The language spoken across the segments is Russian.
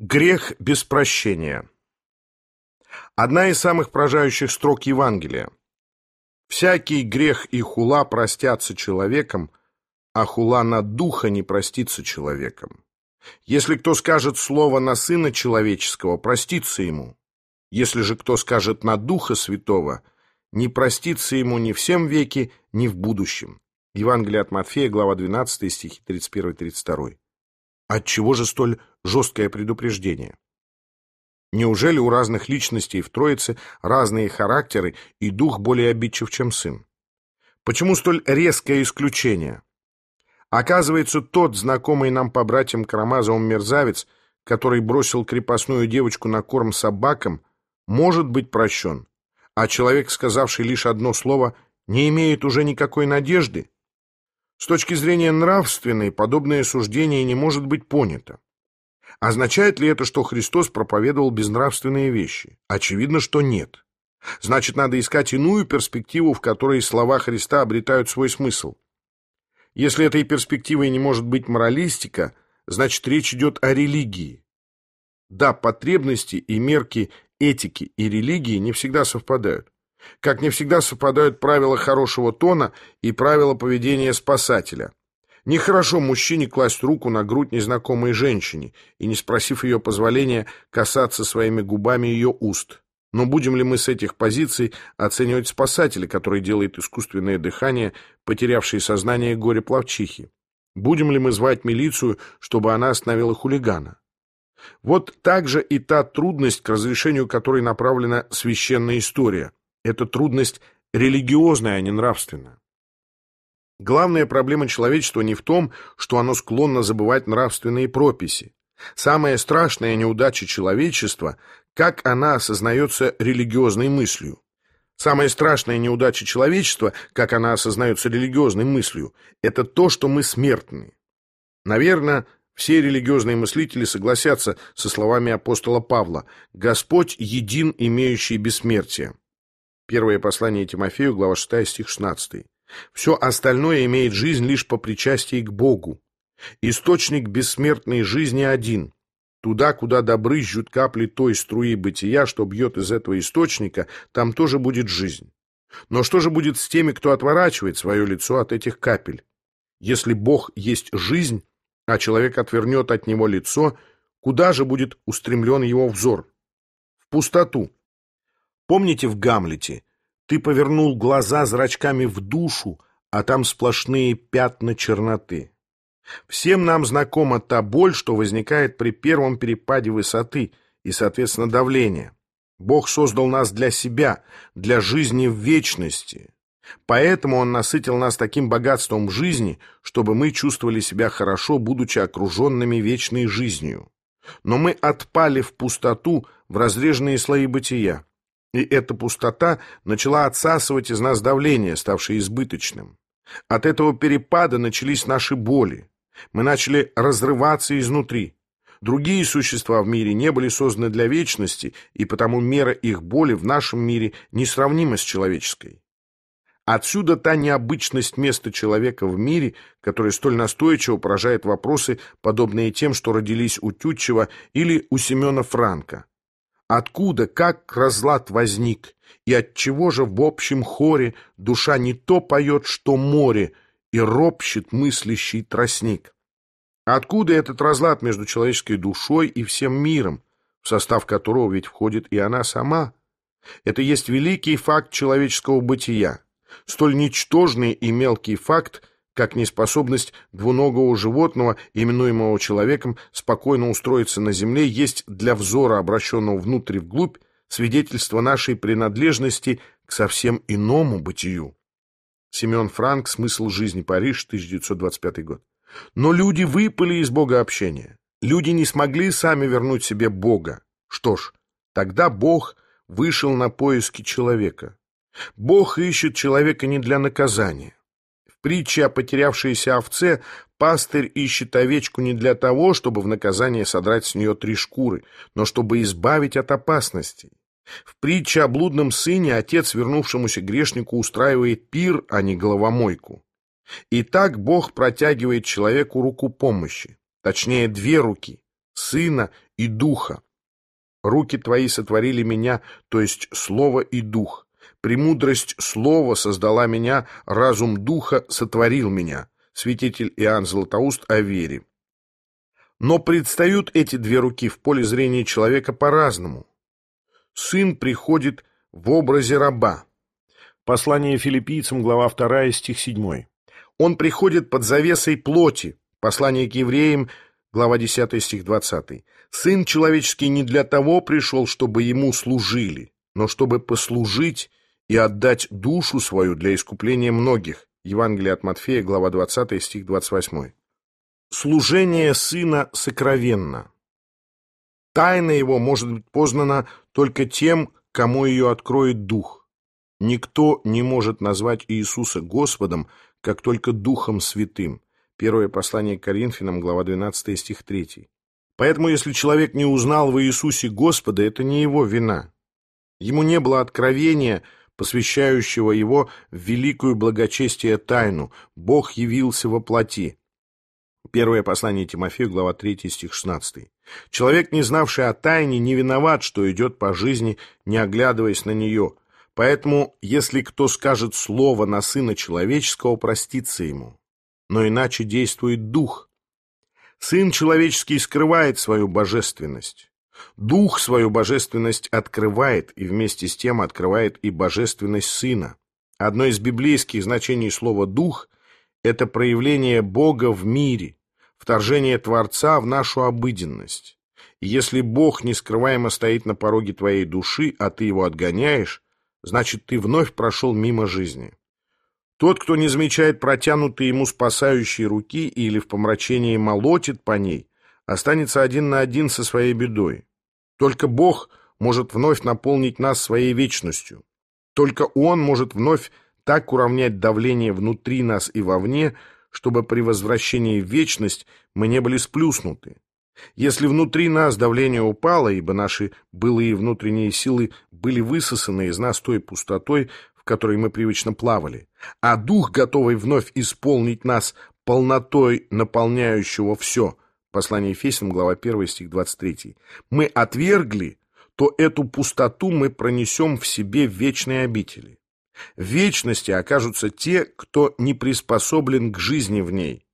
Грех без прощения. Одна из самых поражающих строк Евангелия. «Всякий грех и хула простятся человеком, а хула на духа не простится человеком. Если кто скажет слово на Сына Человеческого, простится ему. Если же кто скажет на Духа Святого, не простится ему ни в всем веке, ни в будущем». Евангелие от Матфея, глава 12, стихи 31-32. Отчего же столь жесткое предупреждение? Неужели у разных личностей в Троице разные характеры и дух более обидчив, чем сын? Почему столь резкое исключение? Оказывается, тот знакомый нам по братьям Карамазовым мерзавец, который бросил крепостную девочку на корм собакам, может быть прощен, а человек, сказавший лишь одно слово, не имеет уже никакой надежды? С точки зрения нравственной, подобное суждение не может быть понято. Означает ли это, что Христос проповедовал безнравственные вещи? Очевидно, что нет. Значит, надо искать иную перспективу, в которой слова Христа обретают свой смысл. Если этой перспективой не может быть моралистика, значит, речь идет о религии. Да, потребности и мерки этики и религии не всегда совпадают. Как не всегда совпадают правила хорошего тона и правила поведения спасателя. Нехорошо мужчине класть руку на грудь незнакомой женщине и, не спросив ее позволения, касаться своими губами ее уст. Но будем ли мы с этих позиций оценивать спасателя, который делает искусственное дыхание, потерявшие сознание горе-плавчихи? Будем ли мы звать милицию, чтобы она остановила хулигана? Вот так же и та трудность, к разрешению которой направлена священная история – эта трудность религиозная, а не нравственная. Главная проблема человечества не в том, что оно склонно забывать нравственные прописи. Самая страшная неудача человечества – как она осознается религиозной мыслью. Самая страшная неудача человечества, как она осознается религиозной мыслью, это то, что мы смертны. Наверное, все религиозные мыслители согласятся со словами апостола Павла «Господь един, имеющий бессмертие». Первое послание Тимофею, глава 6, стих 16. Все остальное имеет жизнь лишь по причастии к Богу. Источник бессмертной жизни один. Туда, куда добрызжут капли той струи бытия, что бьет из этого источника, там тоже будет жизнь. Но что же будет с теми, кто отворачивает свое лицо от этих капель? Если Бог есть жизнь, а человек отвернет от него лицо, куда же будет устремлен его взор? В пустоту. Помните в «Гамлете»? Ты повернул глаза зрачками в душу, а там сплошные пятна черноты. Всем нам знакома та боль, что возникает при первом перепаде высоты и, соответственно, давления. Бог создал нас для себя, для жизни в вечности. Поэтому Он насытил нас таким богатством жизни, чтобы мы чувствовали себя хорошо, будучи окруженными вечной жизнью. Но мы отпали в пустоту, в разреженные слои бытия. И эта пустота начала отсасывать из нас давление, ставшее избыточным. От этого перепада начались наши боли. Мы начали разрываться изнутри. Другие существа в мире не были созданы для вечности, и потому мера их боли в нашем мире несравнима с человеческой. Отсюда та необычность места человека в мире, которая столь настойчиво поражает вопросы, подобные тем, что родились у Тютчева или у Семена Франка. Откуда, как разлад возник, и от чего же в общем хоре душа не то поет, что море, и ропщет мыслящий тростник? Откуда этот разлад между человеческой душой и всем миром, в состав которого ведь входит и она сама? Это есть великий факт человеческого бытия, столь ничтожный и мелкий факт, как неспособность двуногого животного, именуемого человеком, спокойно устроиться на земле, есть для взора, обращенного внутрь вглубь, свидетельство нашей принадлежности к совсем иному бытию. Семен Франк «Смысл жизни. Париж. 1925 год». Но люди выпали из Бога общения. Люди не смогли сами вернуть себе Бога. Что ж, тогда Бог вышел на поиски человека. Бог ищет человека не для наказания притче о потерявшейся овце пастырь ищет овечку не для того, чтобы в наказание содрать с нее три шкуры, но чтобы избавить от опасностей. В притче о блудном сыне отец вернувшемуся грешнику устраивает пир, а не головомойку. И так Бог протягивает человеку руку помощи, точнее две руки, Сына и Духа. Руки Твои сотворили меня, то есть Слово и Дух. Премудрость Слова создала меня, разум Духа сотворил меня. Святитель Иоанн Златоуст о вере. Но предстают эти две руки в поле зрения человека по-разному. Сын приходит в образе раба. Послание филиппийцам, глава 2, стих 7. Он приходит под завесой плоти. Послание к евреям, глава 10, стих 20. Сын человеческий не для того пришел, чтобы ему служили, но чтобы послужить и отдать душу свою для искупления многих. Евангелие от Матфея, глава 20, стих 28. Служение сына сокровенно. Тайна его может быть познана только тем, кому ее откроет Дух. Никто не может назвать Иисуса Господом, как только Духом Святым. Первое послание к Коринфянам, глава 12, стих 3. Поэтому, если человек не узнал в Иисусе Господа, это не его вина. Ему не было откровения, посвящающего его в великую благочестие тайну. Бог явился во плоти. Первое послание Тимофею, глава 3, стих 16. Человек, не знавший о тайне, не виноват, что идет по жизни, не оглядываясь на нее. Поэтому, если кто скажет слово на Сына Человеческого, простится ему. Но иначе действует Дух. Сын Человеческий скрывает свою божественность. Дух свою божественность открывает и вместе с тем открывает и божественность Сына. Одно из библейских значений слова «дух» — это проявление Бога в мире, вторжение Творца в нашу обыденность. И если Бог нескрываемо стоит на пороге твоей души, а ты его отгоняешь, значит, ты вновь прошел мимо жизни. Тот, кто не замечает протянутые ему спасающие руки или в помрачении молотит по ней, останется один на один со своей бедой. Только Бог может вновь наполнить нас своей вечностью. Только Он может вновь так уравнять давление внутри нас и вовне, чтобы при возвращении в вечность мы не были сплюснуты. Если внутри нас давление упало, ибо наши былые внутренние силы были высосаны из нас той пустотой, в которой мы привычно плавали, а дух, готовый вновь исполнить нас полнотой наполняющего все, послание Ефесям, глава 1, стих 23, мы отвергли, то эту пустоту мы пронесем в себе в вечной обители. В вечности окажутся те, кто не приспособлен к жизни в ней.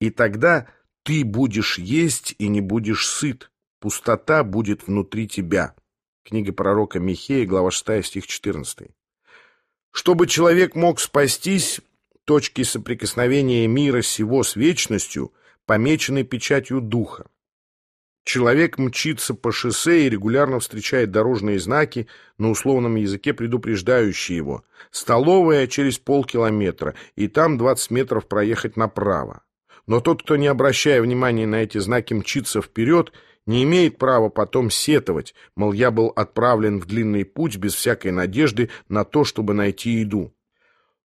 И тогда ты будешь есть и не будешь сыт, пустота будет внутри тебя. Книга пророка Михея, глава 6, стих 14. Чтобы человек мог спастись, точки соприкосновения мира сего с вечностью помечены печатью духа. Человек мчится по шоссе и регулярно встречает дорожные знаки на условном языке, предупреждающие его. Столовая через полкилометра, и там 20 метров проехать направо. Но тот, кто, не обращая внимания на эти знаки, мчится вперед, не имеет права потом сетовать, мол, я был отправлен в длинный путь без всякой надежды на то, чтобы найти еду.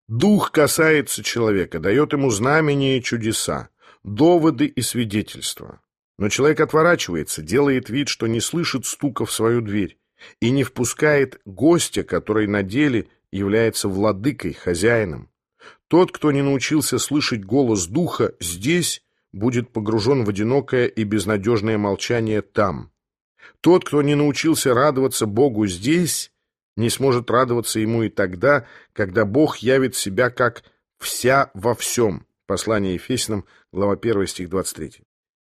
Дух касается человека, дает ему знамения и чудеса, доводы и свидетельства. Но человек отворачивается, делает вид, что не слышит стука в свою дверь и не впускает гостя, который на деле является владыкой, хозяином. Тот, кто не научился слышать голос духа здесь, будет погружен в одинокое и безнадежное молчание там. Тот, кто не научился радоваться Богу здесь, не сможет радоваться Ему и тогда, когда Бог явит себя как «вся во всем». Послание Ефесянам, глава 1, стих 23.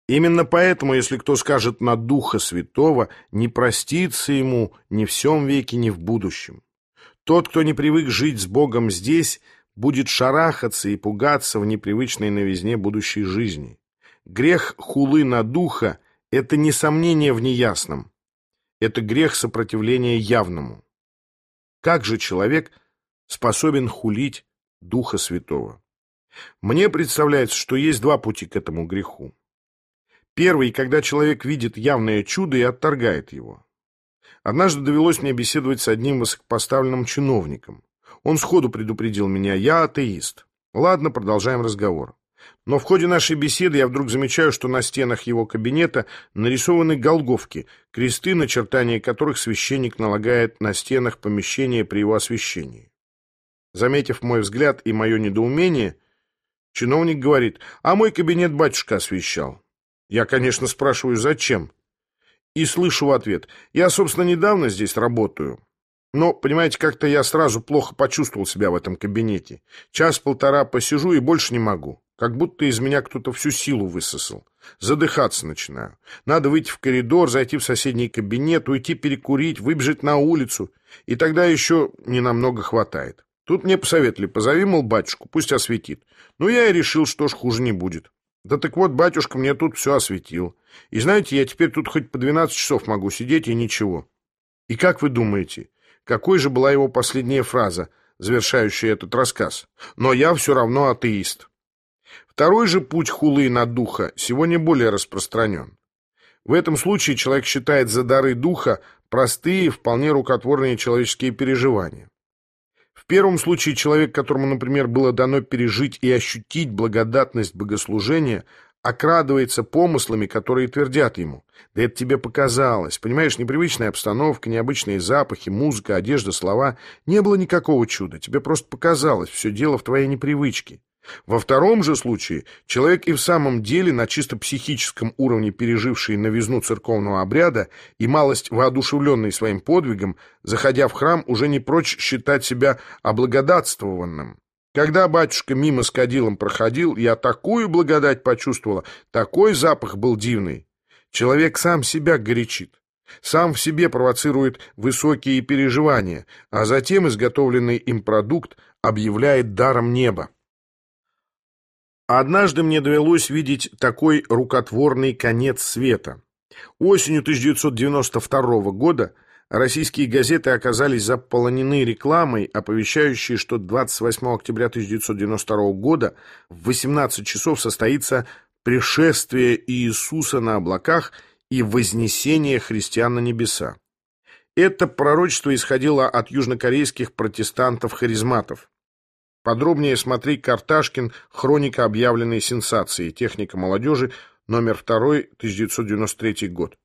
Именно поэтому, если кто скажет на Духа Святого, не простится ему ни в всем веке, ни в будущем. Тот, кто не привык жить с Богом здесь, будет шарахаться и пугаться в непривычной новизне будущей жизни. Грех хулы на духа – это не сомнение в неясном, это грех сопротивления явному. Как же человек способен хулить Духа Святого? Мне представляется, что есть два пути к этому греху. Первый, когда человек видит явное чудо и отторгает его. Однажды довелось мне беседовать с одним высокопоставленным чиновником. Он сходу предупредил меня, я атеист. Ладно, продолжаем разговор. Но в ходе нашей беседы я вдруг замечаю, что на стенах его кабинета нарисованы голговки, кресты, начертания которых священник налагает на стенах помещения при его освящении. Заметив мой взгляд и мое недоумение, чиновник говорит, а мой кабинет батюшка освещал. Я, конечно, спрашиваю, зачем? И слышу в ответ, я, собственно, недавно здесь работаю. Но, понимаете, как-то я сразу плохо почувствовал себя в этом кабинете. Час-полтора посижу и больше не могу. Как будто из меня кто-то всю силу высосал. Задыхаться начинаю. Надо выйти в коридор, зайти в соседний кабинет, уйти перекурить, выбежать на улицу. И тогда еще ненамного хватает. Тут мне посоветовали, позови, мол, батюшку, пусть осветит. Ну, я и решил, что ж хуже не будет. Да так вот, батюшка мне тут все осветил. И знаете, я теперь тут хоть по 12 часов могу сидеть и ничего. И как вы думаете, какой же была его последняя фраза, завершающая этот рассказ? Но я все равно атеист. Второй же путь хулы на духа сегодня более распространен. В этом случае человек считает за дары духа простые, вполне рукотворные человеческие переживания. Первом случае человек, которому, например, было дано пережить и ощутить благодатность богослужения, окрадывается помыслами, которые твердят ему. Да это тебе показалось. Понимаешь, непривычная обстановка, необычные запахи, музыка, одежда, слова. Не было никакого чуда. Тебе просто показалось. Все дело в твоей непривычке. Во втором же случае человек и в самом деле на чисто психическом уровне переживший новизну церковного обряда и малость воодушевленный своим подвигом, заходя в храм, уже не прочь считать себя облагодатствованным. Когда батюшка мимо с кадилом проходил, я такую благодать почувствовала, такой запах был дивный. Человек сам себя горячит, сам в себе провоцирует высокие переживания, а затем изготовленный им продукт объявляет даром неба. Однажды мне довелось видеть такой рукотворный конец света. Осенью 1992 года российские газеты оказались заполонены рекламой, оповещающей, что 28 октября 1992 года в 18 часов состоится пришествие Иисуса на облаках и вознесение христиан на небеса. Это пророчество исходило от южнокорейских протестантов-харизматов. Подробнее смотри Карташкин «Хроника объявленной сенсации. Техника молодежи. Номер 2. 1993 год».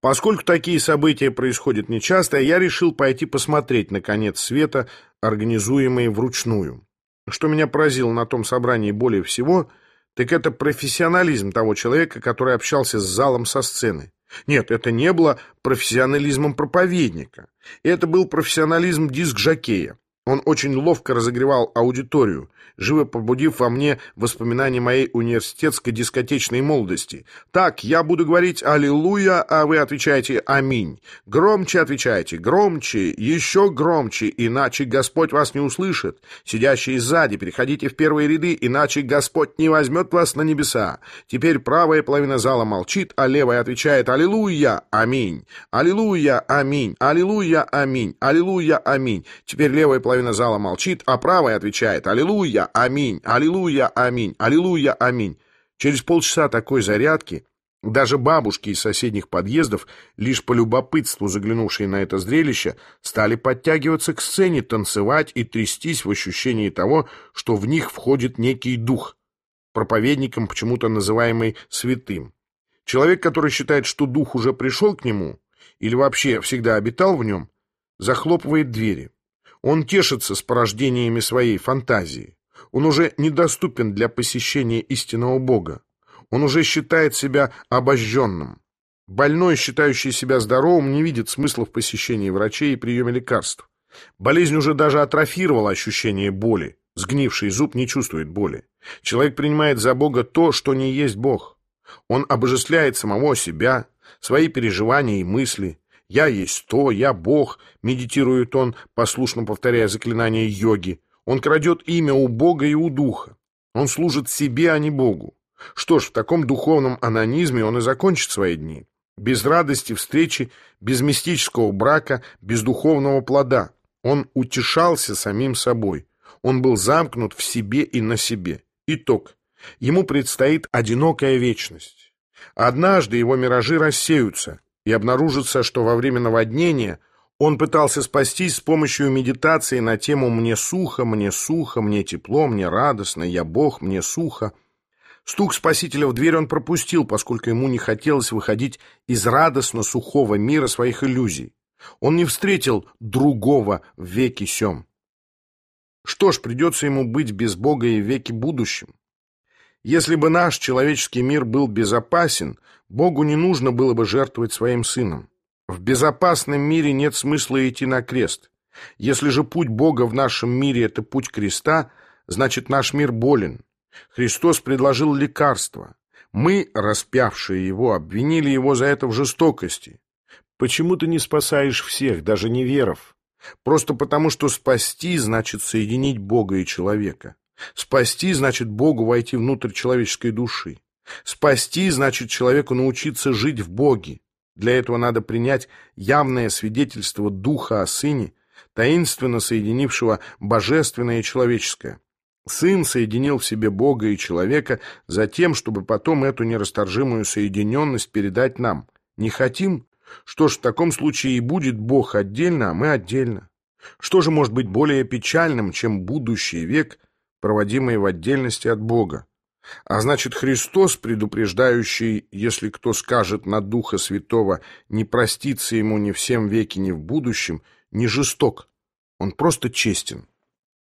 Поскольку такие события происходят нечасто, я решил пойти посмотреть на конец света, организуемый вручную. Что меня поразило на том собрании более всего, так это профессионализм того человека, который общался с залом со сцены. Нет, это не было профессионализмом проповедника. Это был профессионализм диск-жокея. Он очень ловко разогревал аудиторию, живо побудив во мне воспоминания моей университетской дискотечной молодости. «Так, я буду говорить «Аллилуйя», а вы отвечаете «Аминь». Громче отвечайте, громче, еще громче, иначе Господь вас не услышит. Сидящие сзади, переходите в первые ряды, иначе Господь не возьмет вас на небеса. Теперь правая половина зала молчит, а левая отвечает «Аллилуйя», «Аминь». «Аллилуйя», «Аминь». «Аллилуйя», «Аминь». «Аллилуйя», «Аминь». Теперь левая половина половина зала молчит, а правая отвечает «Аллилуйя! Аминь! Аллилуйя! Аминь! Аллилуйя! Аминь!» Через полчаса такой зарядки даже бабушки из соседних подъездов, лишь по любопытству заглянувшие на это зрелище, стали подтягиваться к сцене, танцевать и трястись в ощущении того, что в них входит некий дух, проповедником почему-то называемый святым. Человек, который считает, что дух уже пришел к нему, или вообще всегда обитал в нем, захлопывает двери. Он тешится с порождениями своей фантазии. Он уже недоступен для посещения истинного Бога. Он уже считает себя обожженным. Больной, считающий себя здоровым, не видит смысла в посещении врачей и приеме лекарств. Болезнь уже даже атрофировала ощущение боли. Сгнивший зуб не чувствует боли. Человек принимает за Бога то, что не есть Бог. Он обожествляет самого себя, свои переживания и мысли, «Я есть то, я Бог», — медитирует он, послушно повторяя заклинание йоги. Он крадет имя у Бога и у Духа. Он служит себе, а не Богу. Что ж, в таком духовном анонизме он и закончит свои дни. Без радости встречи, без мистического брака, без духовного плода. Он утешался самим собой. Он был замкнут в себе и на себе. Итог. Ему предстоит одинокая вечность. Однажды его миражи рассеются, и обнаружится, что во время наводнения он пытался спастись с помощью медитации на тему «мне сухо, мне сухо, мне тепло, мне радостно, я Бог, мне сухо». Стук спасителя в дверь он пропустил, поскольку ему не хотелось выходить из радостно-сухого мира своих иллюзий. Он не встретил другого в веки сём. Что ж, придется ему быть без Бога и веки будущем. Если бы наш человеческий мир был безопасен, Богу не нужно было бы жертвовать своим сыном. В безопасном мире нет смысла идти на крест. Если же путь Бога в нашем мире – это путь креста, значит наш мир болен. Христос предложил лекарство. Мы, распявшие его, обвинили его за это в жестокости. Почему ты не спасаешь всех, даже неверов? Просто потому, что спасти значит соединить Бога и человека. Спасти значит Богу войти внутрь человеческой души. Спасти значит человеку научиться жить в Боге. Для этого надо принять явное свидетельство Духа о Сыне, таинственно соединившего божественное и человеческое. Сын соединил в себе Бога и человека за тем, чтобы потом эту нерасторжимую соединенность передать нам. Не хотим? Что ж, в таком случае и будет Бог отдельно, а мы отдельно. Что же может быть более печальным, чем будущий век, проводимый в отдельности от Бога? А значит, Христос, предупреждающий, если кто скажет на Духа Святого, не простится ему ни в всем веке, ни в будущем, не жесток, он просто честен.